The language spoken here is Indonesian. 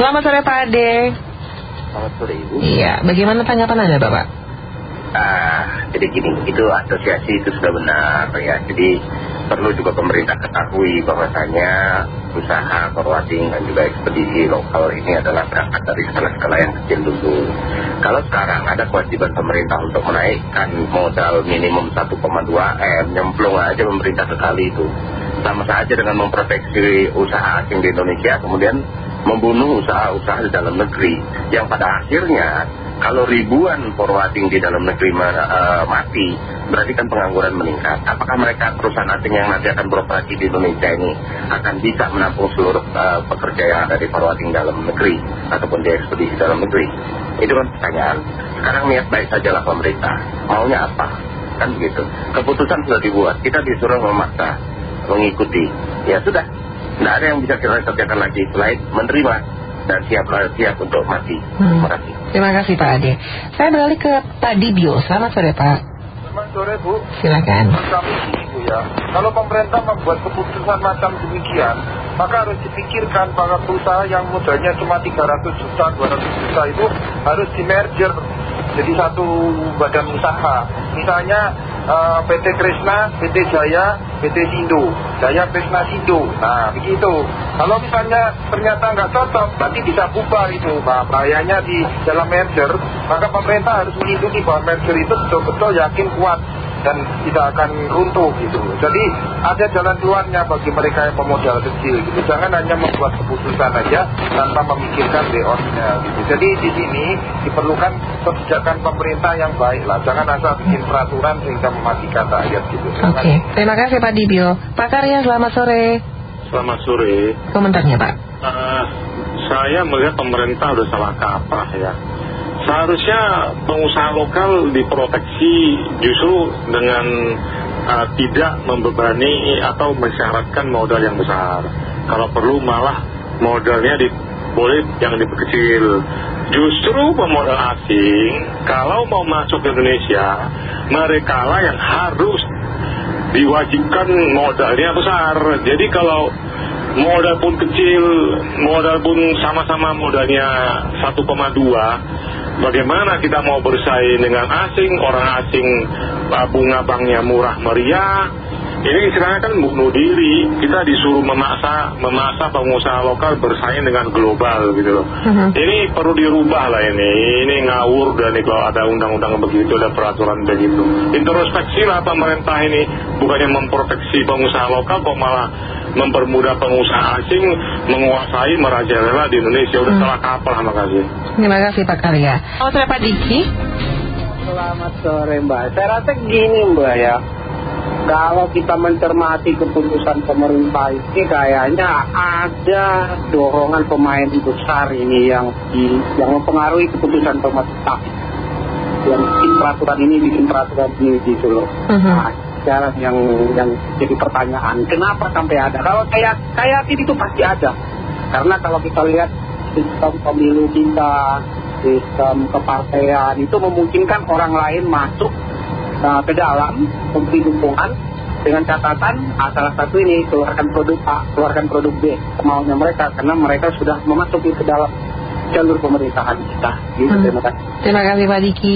Selamat sore Pak Ade. Selamat sore Ibu. Iya, bagaimana tanggapan Anda Bapak? Ah, jadi gini, itu asosiasi itu sudah benar ya. Jadi perlu juga pemerintah ketahui bahwasanya usaha forwarding dan juga ekspedisi lokal ini adalah berangkat dari skala-skala yang kecil dulu. Kalau sekarang ada kewajiban pemerintah untuk menaikkan modal minimum 1,2 M, nyemplung aja pemerintah sekali itu. Sama saja dengan memproteksi usaha asing di Indonesia, kemudian membunuh usaha-usaha di dalam negeri. Yang pada akhirnya kalau ribuan forwarding di dalam negeri uh, mati, berarti kan pengangguran meningkat. Apakah mereka perusahaan asing yang nanti akan beroperasi di Indonesia ini akan bisa menampung seluruh uh, pekerja yang ada di forwarding dalam negeri ataupun di ekspedisi dalam negeri? Itu kan pertanyaan. Sekarang niat baik saja lah pemerintah. Maunya apa? Kan begitu. Keputusan sudah dibuat. Kita disuruh memaksa, mengikuti. Ya sudah. Tidak ada yang bisa kita kerjakan lagi selain menerima dan siap, siap untuk mati. Hmm. Terima kasih. Terima kasih Pak Ade. Saya beralih ke Pak Dibio. Selamat sore Pak. Selamat sore Bu. Silakan. Kami Bu ya. Kalau pemerintah membuat keputusan macam demikian, maka harus dipikirkan para perusahaan yang modalnya cuma 300 juta, 200 juta itu harus di merger jadi satu badan usaha. Misalnya eh, PT Kresna, PT Jaya, PT Sindo, Jaya Kresna Sindo. Nah begitu. Kalau misalnya ternyata nggak cocok, berarti bisa bubar itu. Nah, bahayanya di dalam merger, maka pemerintah harus melindungi bahwa merger itu betul-betul yakin kuat dan tidak akan runtuh gitu. Jadi ada jalan keluarnya bagi mereka yang pemodal kecil gitu. Jangan hanya membuat keputusan aja tanpa memikirkan deonnya gitu. Jadi di sini diperlukan kebijakan pemerintah yang baik lah. Jangan asal bikin peraturan sehingga mematikan rakyat gitu. Oke, terima kasih Pak Dibio. Pak Karya, selamat sore. Selamat sore. Komentarnya Pak. Uh, saya melihat pemerintah sudah salah kaprah ya seharusnya pengusaha lokal diproteksi justru dengan uh, tidak membebani atau mensyaratkan modal yang besar. Kalau perlu malah modalnya di, boleh yang diperkecil. Justru pemodal asing kalau mau masuk ke Indonesia mereka lah yang harus diwajibkan modalnya besar. Jadi kalau modal pun kecil, modal pun sama-sama modalnya 1,2 Bagaimana kita mau bersaing dengan asing, orang asing bunga banknya murah meriah. Ini istilahnya kan bunuh diri. Kita disuruh memaksa, memaksa pengusaha lokal bersaing dengan global gitu loh. Uh-huh. Ini perlu dirubah lah ini. Ini ngawur dan kalau ada undang-undang begitu, ada peraturan begitu. Introspeksi lah pemerintah ini. Bukannya memproteksi pengusaha lokal kok malah mempermudah pengusaha asing menguasai merajalela di Indonesia. Udah hmm. salah kapal, makasih. Terima kasih Pak Karya. Oh, saya Pak Diki. Selamat sore Mbak. Saya rasa gini Mbak ya. Kalau kita mencermati keputusan pemerintah ini kayaknya ada dorongan pemain besar ini yang di, yang mempengaruhi keputusan pemerintah. Yang bikin peraturan ini, bikin peraturan ini gitu loh. Uh -huh. Nah, sekarang yang yang jadi pertanyaan kenapa sampai ada kalau saya saya yakin itu pasti ada karena kalau kita lihat sistem pemilu kita sistem kepartean itu memungkinkan orang lain masuk uh, ke dalam memberi dukungan dengan catatan ah, salah satu ini keluarkan produk A, keluarkan produk B kemauannya mereka karena mereka sudah memasuki ke dalam jalur pemerintahan kita. Gitu, hmm. Terima kasih. Terima kasih Pak Diki.